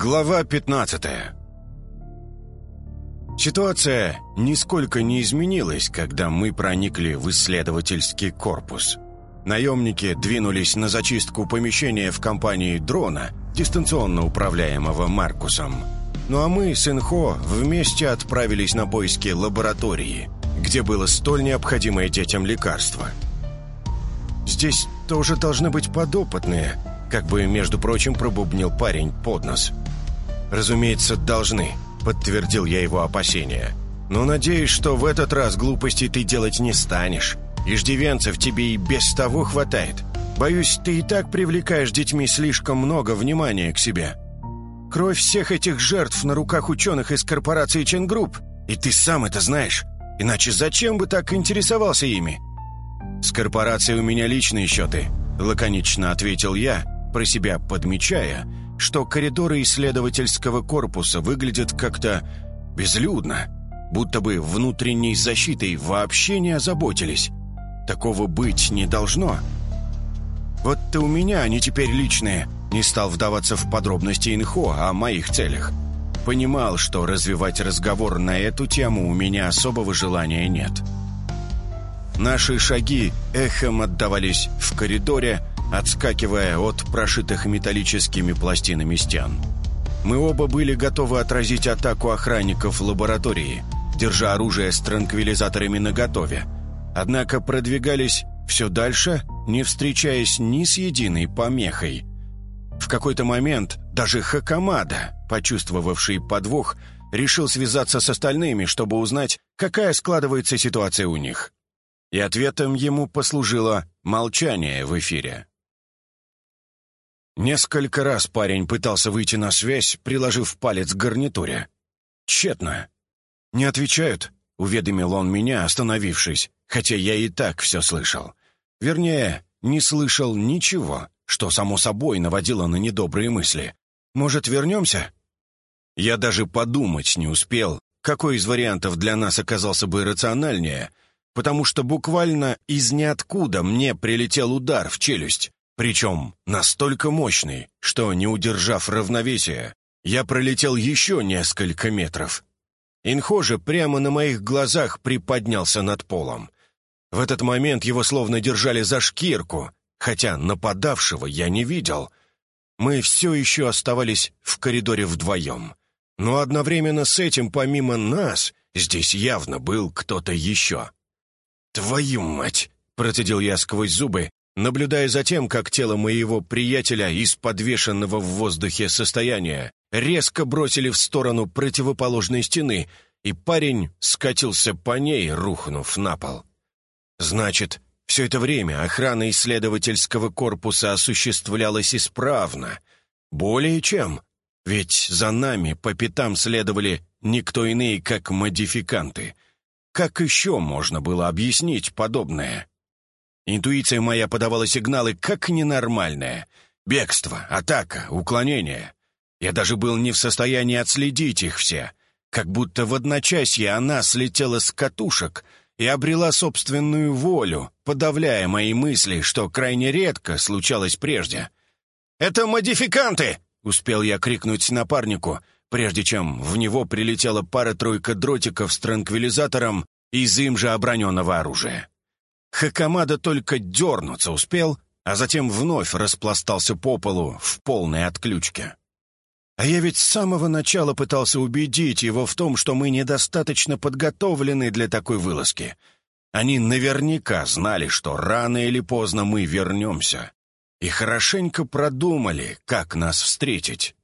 Глава 15 Ситуация нисколько не изменилась, когда мы проникли в исследовательский корпус. Наемники двинулись на зачистку помещения в компании дрона, дистанционно управляемого Маркусом. Ну а мы с Инхо вместе отправились на поиски лаборатории, где было столь необходимое детям лекарство. «Здесь тоже должны быть подопытные», как бы, между прочим, пробубнил парень под нос. «Разумеется, должны», — подтвердил я его опасения. «Но надеюсь, что в этот раз глупостей ты делать не станешь. Иждивенцев тебе и без того хватает. Боюсь, ты и так привлекаешь детьми слишком много внимания к себе. Кровь всех этих жертв на руках ученых из корпорации Ченгрупп, и ты сам это знаешь. Иначе зачем бы так интересовался ими?» «С корпорацией у меня личные счеты», — лаконично ответил я, про себя подмечая, что коридоры исследовательского корпуса выглядят как-то безлюдно, будто бы внутренней защитой вообще не озаботились. Такого быть не должно. Вот-то у меня они теперь личные, не стал вдаваться в подробности инхо о моих целях. Понимал, что развивать разговор на эту тему у меня особого желания нет. Наши шаги эхом отдавались в коридоре, отскакивая от прошитых металлическими пластинами стен. Мы оба были готовы отразить атаку охранников лаборатории, держа оружие с транквилизаторами наготове. Однако продвигались все дальше, не встречаясь ни с единой помехой. В какой-то момент даже Хакамада, почувствовавший подвох, решил связаться с остальными, чтобы узнать, какая складывается ситуация у них. И ответом ему послужило молчание в эфире. Несколько раз парень пытался выйти на связь, приложив палец к гарнитуре. Тщетно. «Не отвечают», — уведомил он меня, остановившись, хотя я и так все слышал. Вернее, не слышал ничего, что, само собой, наводило на недобрые мысли. «Может, вернемся?» Я даже подумать не успел, какой из вариантов для нас оказался бы рациональнее, потому что буквально из ниоткуда мне прилетел удар в челюсть, причем настолько мощный, что, не удержав равновесия, я пролетел еще несколько метров. Инхо же прямо на моих глазах приподнялся над полом. В этот момент его словно держали за шкирку, хотя нападавшего я не видел. Мы все еще оставались в коридоре вдвоем. Но одновременно с этим, помимо нас, здесь явно был кто-то еще. «Твою мать!» — процедил я сквозь зубы наблюдая за тем, как тело моего приятеля из подвешенного в воздухе состояния резко бросили в сторону противоположной стены, и парень скатился по ней, рухнув на пол. Значит, все это время охрана исследовательского корпуса осуществлялась исправно. Более чем, ведь за нами по пятам следовали никто иные, как модификанты. Как еще можно было объяснить подобное? Интуиция моя подавала сигналы как ненормальная. Бегство, атака, уклонение. Я даже был не в состоянии отследить их все. Как будто в одночасье она слетела с катушек и обрела собственную волю, подавляя мои мысли, что крайне редко случалось прежде. «Это модификанты!» — успел я крикнуть напарнику, прежде чем в него прилетела пара-тройка дротиков с транквилизатором из им же оброненного оружия. Хакамада только дернуться успел, а затем вновь распластался по полу в полной отключке. А я ведь с самого начала пытался убедить его в том, что мы недостаточно подготовлены для такой вылазки. Они наверняка знали, что рано или поздно мы вернемся. И хорошенько продумали, как нас встретить.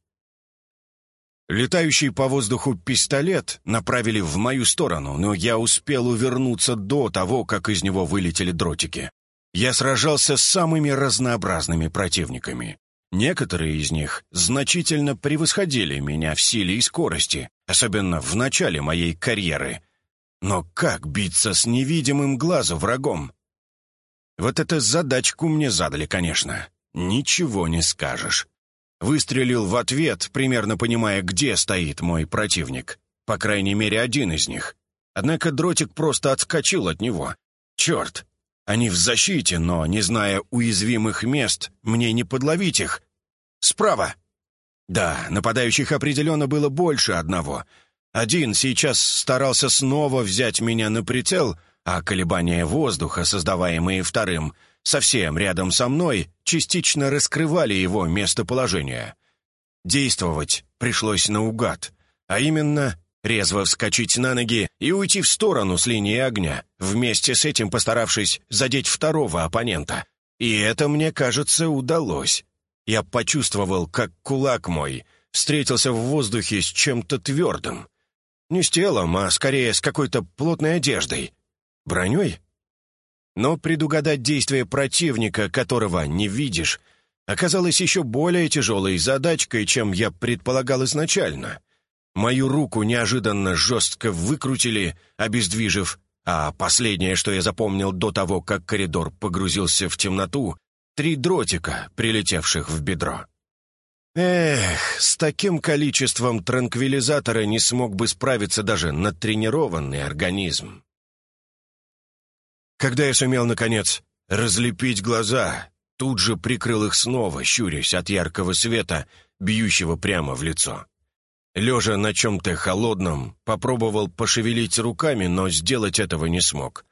Летающий по воздуху пистолет направили в мою сторону, но я успел увернуться до того, как из него вылетели дротики. Я сражался с самыми разнообразными противниками. Некоторые из них значительно превосходили меня в силе и скорости, особенно в начале моей карьеры. Но как биться с невидимым глазу врагом? Вот эту задачку мне задали, конечно. Ничего не скажешь. Выстрелил в ответ, примерно понимая, где стоит мой противник. По крайней мере, один из них. Однако дротик просто отскочил от него. Черт! Они в защите, но, не зная уязвимых мест, мне не подловить их. Справа! Да, нападающих определенно было больше одного. Один сейчас старался снова взять меня на прицел, а колебания воздуха, создаваемые вторым, совсем рядом со мной, частично раскрывали его местоположение. Действовать пришлось наугад, а именно резво вскочить на ноги и уйти в сторону с линии огня, вместе с этим постаравшись задеть второго оппонента. И это, мне кажется, удалось. Я почувствовал, как кулак мой встретился в воздухе с чем-то твердым. Не с телом, а скорее с какой-то плотной одеждой. Броней? Но предугадать действия противника, которого не видишь, оказалось еще более тяжелой задачкой, чем я предполагал изначально. Мою руку неожиданно жестко выкрутили, обездвижив, а последнее, что я запомнил до того, как коридор погрузился в темноту, три дротика, прилетевших в бедро. Эх, с таким количеством транквилизатора не смог бы справиться даже натренированный организм. Когда я сумел, наконец, разлепить глаза, тут же прикрыл их снова, щурясь от яркого света, бьющего прямо в лицо. Лежа на чем-то холодном, попробовал пошевелить руками, но сделать этого не смог.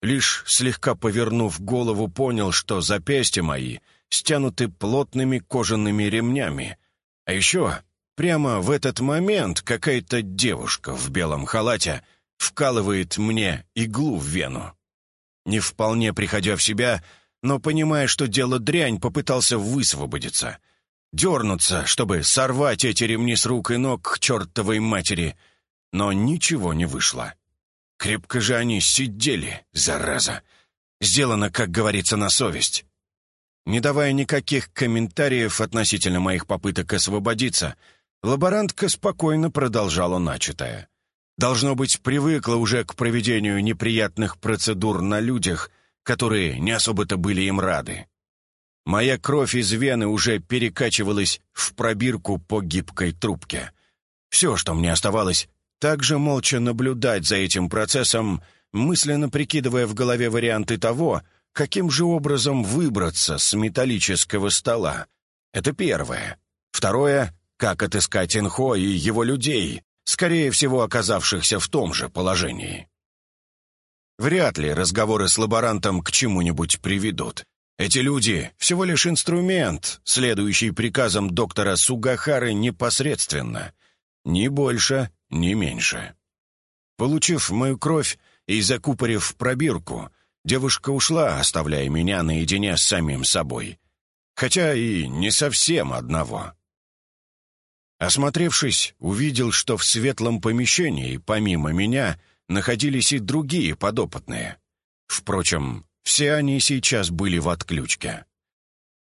Лишь слегка повернув голову, понял, что запястья мои стянуты плотными кожаными ремнями. А еще прямо в этот момент какая-то девушка в белом халате вкалывает мне иглу в вену. Не вполне приходя в себя, но, понимая, что дело дрянь, попытался высвободиться — дернуться, чтобы сорвать эти ремни с рук и ног к чертовой матери. Но ничего не вышло. Крепко же они сидели, зараза. Сделано, как говорится, на совесть. Не давая никаких комментариев относительно моих попыток освободиться, лаборантка спокойно продолжала начатое. Должно быть, привыкла уже к проведению неприятных процедур на людях, которые не особо-то были им рады. Моя кровь из вены уже перекачивалась в пробирку по гибкой трубке. Все, что мне оставалось, также молча наблюдать за этим процессом, мысленно прикидывая в голове варианты того, каким же образом выбраться с металлического стола. Это первое. Второе — как отыскать Инхо и его людей, скорее всего, оказавшихся в том же положении. Вряд ли разговоры с лаборантом к чему-нибудь приведут. Эти люди — всего лишь инструмент, следующий приказам доктора Сугахары непосредственно. Ни больше, ни меньше. Получив мою кровь и закупорив пробирку, девушка ушла, оставляя меня наедине с самим собой. Хотя и не совсем одного. Осмотревшись, увидел, что в светлом помещении, помимо меня, находились и другие подопытные. Впрочем, все они сейчас были в отключке.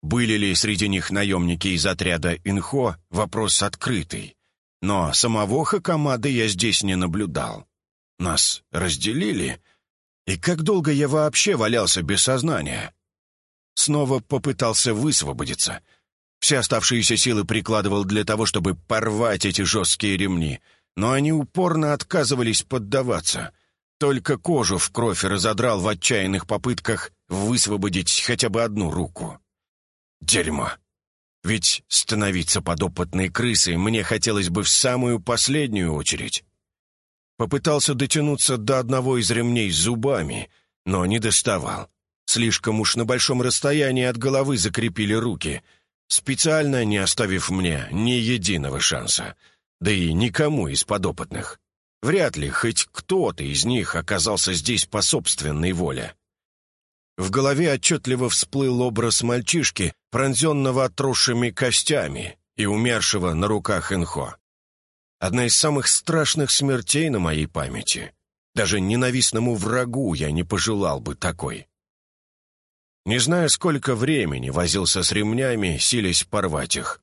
Были ли среди них наемники из отряда «Инхо» — вопрос открытый. Но самого Хакамады я здесь не наблюдал. Нас разделили. И как долго я вообще валялся без сознания? Снова попытался высвободиться. Все оставшиеся силы прикладывал для того, чтобы порвать эти жесткие ремни, но они упорно отказывались поддаваться — только кожу в кровь разодрал в отчаянных попытках высвободить хотя бы одну руку. Дерьмо. Ведь становиться подопытной крысой мне хотелось бы в самую последнюю очередь. Попытался дотянуться до одного из ремней зубами, но не доставал. Слишком уж на большом расстоянии от головы закрепили руки, специально не оставив мне ни единого шанса, да и никому из подопытных. Вряд ли хоть кто-то из них оказался здесь по собственной воле. В голове отчетливо всплыл образ мальчишки, пронзенного отросшими костями и умершего на руках Инхо. Одна из самых страшных смертей на моей памяти. Даже ненавистному врагу я не пожелал бы такой. Не знаю, сколько времени возился с ремнями, силясь порвать их.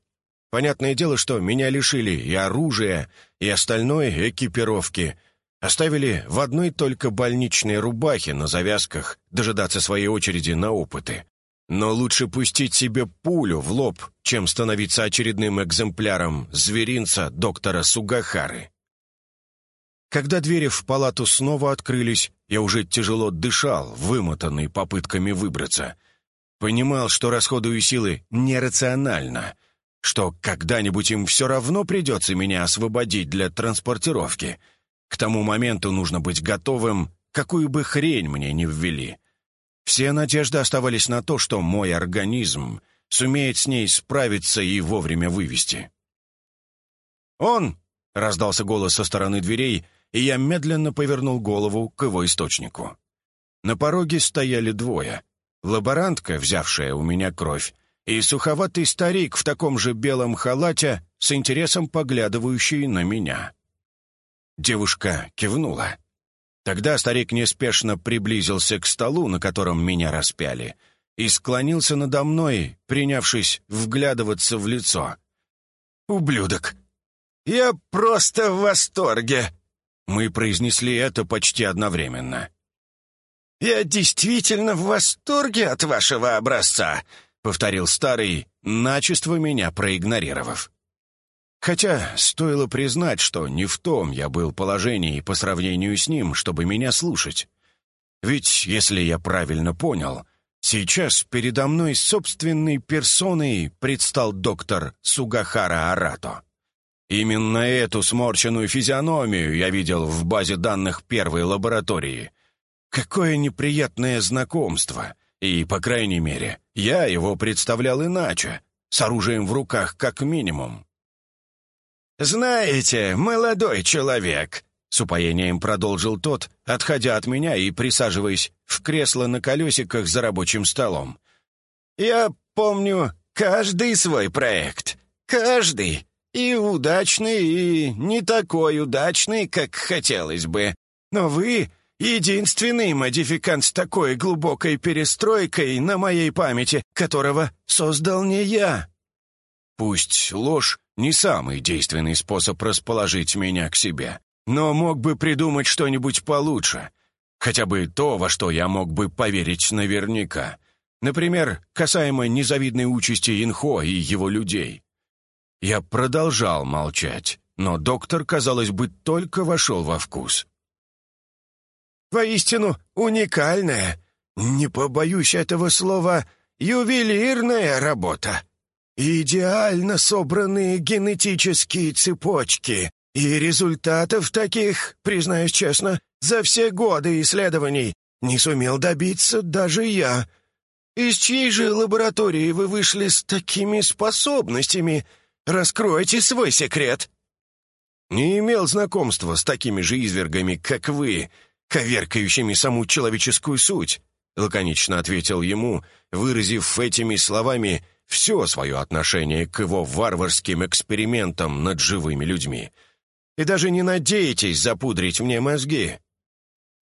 Понятное дело, что меня лишили и оружия, и остальной экипировки. Оставили в одной только больничной рубахе на завязках дожидаться своей очереди на опыты. Но лучше пустить себе пулю в лоб, чем становиться очередным экземпляром зверинца доктора Сугахары. Когда двери в палату снова открылись, я уже тяжело дышал, вымотанный попытками выбраться. Понимал, что расходую силы нерационально — что когда-нибудь им все равно придется меня освободить для транспортировки. К тому моменту нужно быть готовым, какую бы хрень мне не ввели. Все надежды оставались на то, что мой организм сумеет с ней справиться и вовремя вывести. «Он!» — раздался голос со стороны дверей, и я медленно повернул голову к его источнику. На пороге стояли двое. Лаборантка, взявшая у меня кровь, и суховатый старик в таком же белом халате, с интересом поглядывающий на меня. Девушка кивнула. Тогда старик неспешно приблизился к столу, на котором меня распяли, и склонился надо мной, принявшись вглядываться в лицо. «Ублюдок! Я просто в восторге!» Мы произнесли это почти одновременно. «Я действительно в восторге от вашего образца», — повторил старый, начисто меня проигнорировав. Хотя стоило признать, что не в том я был положении по сравнению с ним, чтобы меня слушать. Ведь, если я правильно понял, сейчас передо мной собственной персоной предстал доктор Сугахара Арато. Именно эту сморщенную физиономию я видел в базе данных первой лаборатории — Какое неприятное знакомство. И, по крайней мере, я его представлял иначе, с оружием в руках как минимум. «Знаете, молодой человек», — с упоением продолжил тот, отходя от меня и присаживаясь в кресло на колесиках за рабочим столом. «Я помню каждый свой проект. Каждый. И удачный, и не такой удачный, как хотелось бы. Но вы Единственный модификант с такой глубокой перестройкой на моей памяти, которого создал не я. Пусть ложь не самый действенный способ расположить меня к себе, но мог бы придумать что-нибудь получше. Хотя бы то, во что я мог бы поверить наверняка. Например, касаемо незавидной участи Инхо и его людей. Я продолжал молчать, но доктор, казалось бы, только вошел во вкус воистину уникальная, не побоюсь этого слова, ювелирная работа. Идеально собранные генетические цепочки, и результатов таких, признаюсь честно, за все годы исследований не сумел добиться даже я. Из чьей же лаборатории вы вышли с такими способностями? Раскройте свой секрет. Не имел знакомства с такими же извергами, как вы, коверкающими саму человеческую суть», — лаконично ответил ему, выразив этими словами все свое отношение к его варварским экспериментам над живыми людьми. «И даже не надейтесь запудрить мне мозги».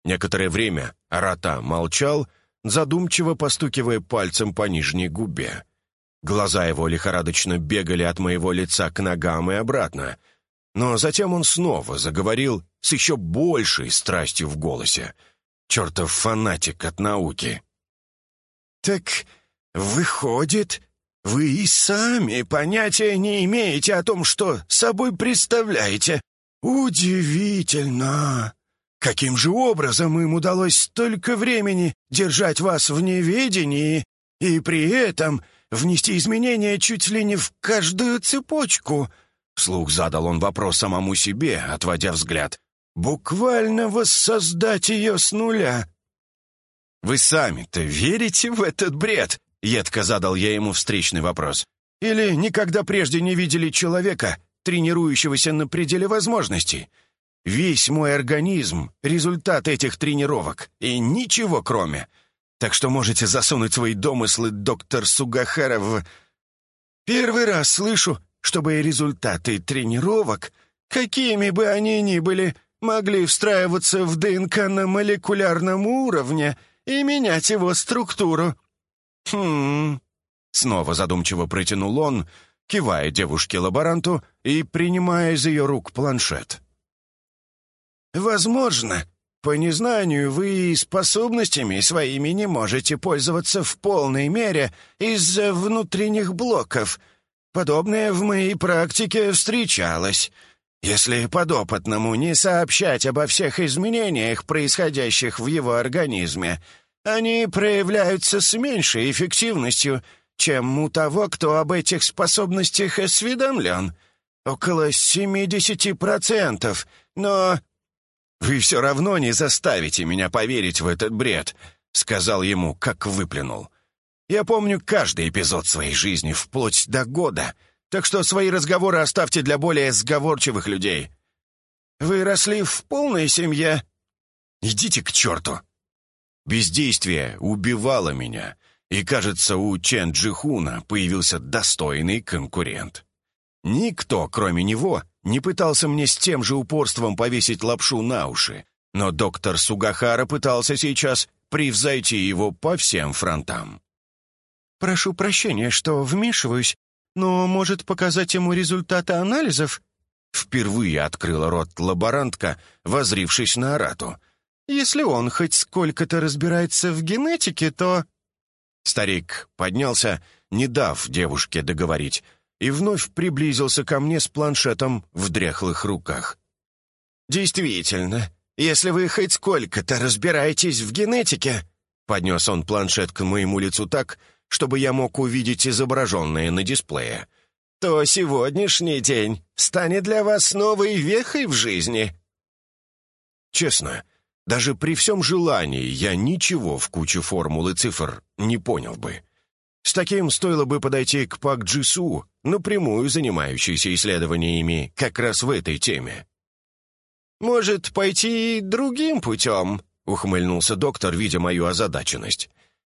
Некоторое время Арата молчал, задумчиво постукивая пальцем по нижней губе. Глаза его лихорадочно бегали от моего лица к ногам и обратно — но затем он снова заговорил с еще большей страстью в голосе. Чертов фанатик от науки. «Так, выходит, вы и сами понятия не имеете о том, что собой представляете. Удивительно! Каким же образом им удалось столько времени держать вас в неведении и при этом внести изменения чуть ли не в каждую цепочку?» Вслух задал он вопрос самому себе, отводя взгляд. «Буквально воссоздать ее с нуля». «Вы сами-то верите в этот бред?» — едко задал я ему встречный вопрос. «Или никогда прежде не видели человека, тренирующегося на пределе возможностей? Весь мой организм — результат этих тренировок, и ничего кроме. Так что можете засунуть свои домыслы, доктор Сугахаров. «Первый раз слышу, чтобы результаты тренировок, какими бы они ни были, могли встраиваться в ДНК на молекулярном уровне и менять его структуру. «Хм...» — снова задумчиво протянул он, кивая девушке-лаборанту и принимая из ее рук планшет. «Возможно, по незнанию вы способностями своими не можете пользоваться в полной мере из-за внутренних блоков — Подобное в моей практике встречалось. Если подопытному не сообщать обо всех изменениях, происходящих в его организме, они проявляются с меньшей эффективностью, чем у того, кто об этих способностях осведомлен. Около семидесяти процентов. Но «Вы все равно не заставите меня поверить в этот бред», — сказал ему, как выплюнул. «Я помню каждый эпизод своей жизни, вплоть до года, так что свои разговоры оставьте для более сговорчивых людей. Вы росли в полной семье?» «Идите к черту!» Бездействие убивало меня, и, кажется, у Чен Джихуна появился достойный конкурент. Никто, кроме него, не пытался мне с тем же упорством повесить лапшу на уши, но доктор Сугахара пытался сейчас превзойти его по всем фронтам. «Прошу прощения, что вмешиваюсь, но может показать ему результаты анализов?» Впервые открыла рот лаборантка, возрившись на Арату. «Если он хоть сколько-то разбирается в генетике, то...» Старик поднялся, не дав девушке договорить, и вновь приблизился ко мне с планшетом в дряхлых руках. «Действительно, если вы хоть сколько-то разбираетесь в генетике», поднес он планшет к моему лицу так, чтобы я мог увидеть изображенное на дисплее, то сегодняшний день станет для вас новой вехой в жизни. Честно, даже при всем желании я ничего в куче формул и цифр не понял бы. С таким стоило бы подойти к Пак Джису, напрямую занимающийся исследованиями как раз в этой теме. «Может, пойти другим путем?» — ухмыльнулся доктор, видя мою озадаченность.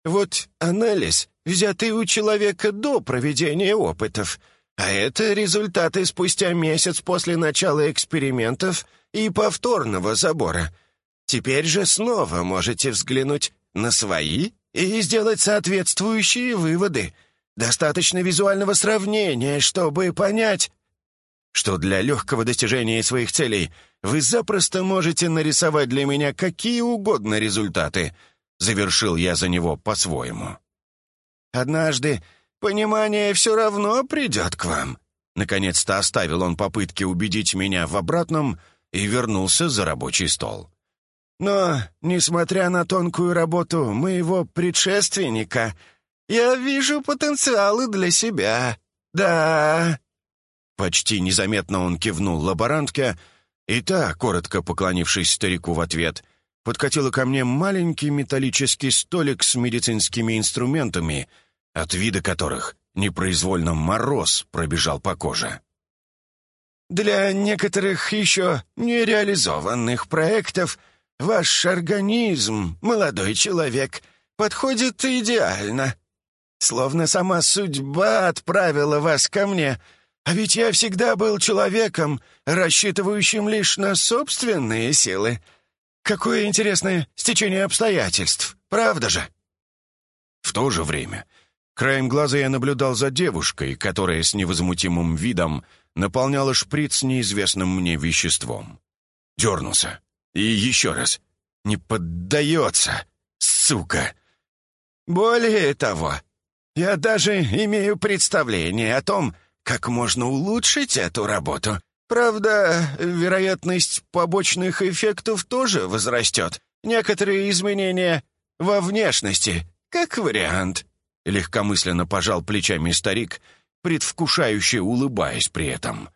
«Вот анализ, взятый у человека до проведения опытов, а это результаты спустя месяц после начала экспериментов и повторного забора. Теперь же снова можете взглянуть на свои и сделать соответствующие выводы. Достаточно визуального сравнения, чтобы понять, что для легкого достижения своих целей вы запросто можете нарисовать для меня какие угодно результаты. Завершил я за него по-своему. Однажды понимание все равно придет к вам. Наконец-то оставил он попытки убедить меня в обратном и вернулся за рабочий стол. Но, несмотря на тонкую работу моего предшественника, я вижу потенциалы для себя. Да...» Почти незаметно он кивнул лаборантке, и та, коротко поклонившись старику в ответ, подкатила ко мне маленький металлический столик с медицинскими инструментами, от вида которых непроизвольно мороз пробежал по коже. «Для некоторых еще нереализованных проектов — Ваш организм, молодой человек, подходит идеально. Словно сама судьба отправила вас ко мне. А ведь я всегда был человеком, рассчитывающим лишь на собственные силы. Какое интересное стечение обстоятельств, правда же? В то же время краем глаза я наблюдал за девушкой, которая с невозмутимым видом наполняла шприц неизвестным мне веществом. Дернулся. И еще раз. Не поддается, сука. Более того, я даже имею представление о том, как можно улучшить эту работу. Правда, вероятность побочных эффектов тоже возрастет. Некоторые изменения во внешности, как вариант. Легкомысленно пожал плечами старик, предвкушающе улыбаясь при этом.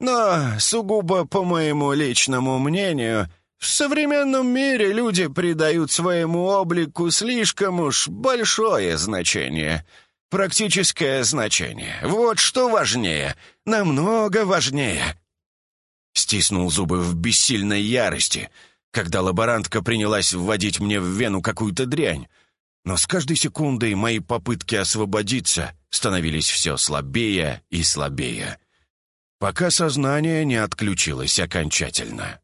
Но, сугубо по моему личному мнению, в современном мире люди придают своему облику слишком уж большое значение. Практическое значение. Вот что важнее. Намного важнее. Стиснул зубы в бессильной ярости, когда лаборантка принялась вводить мне в вену какую-то дрянь. Но с каждой секундой мои попытки освободиться становились все слабее и слабее, пока сознание не отключилось окончательно.